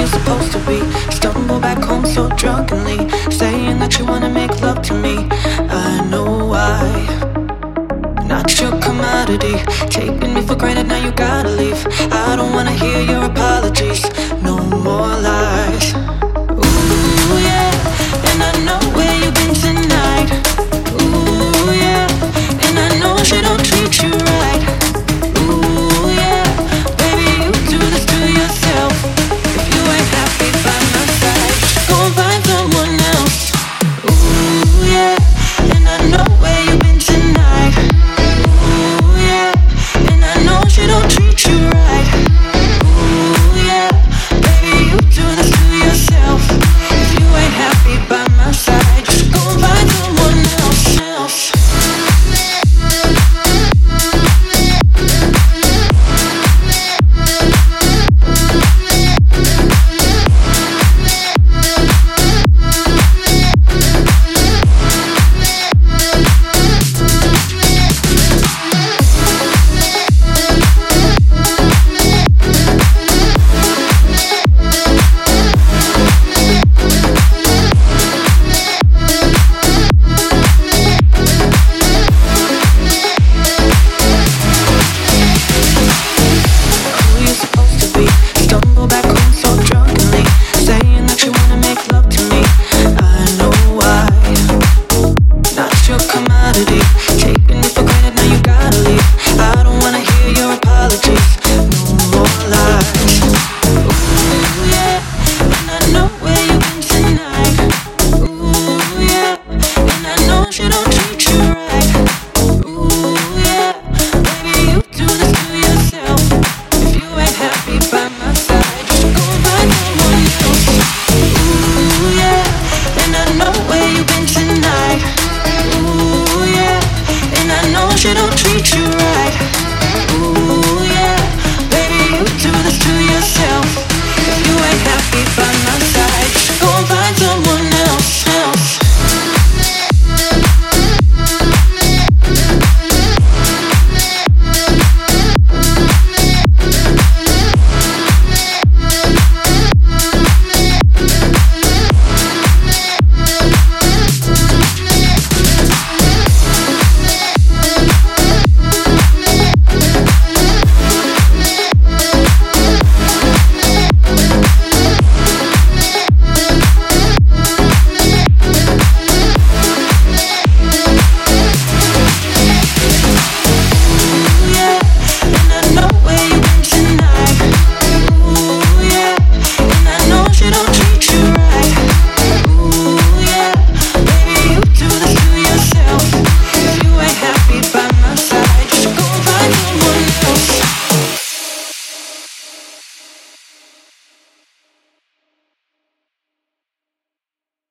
you're supposed to be. Stumble back home so drunkenly, saying that you wanna make love to me. I know why. Not your commodity, taking me for granted. Now you gotta leave. I don't wanna hear your you don't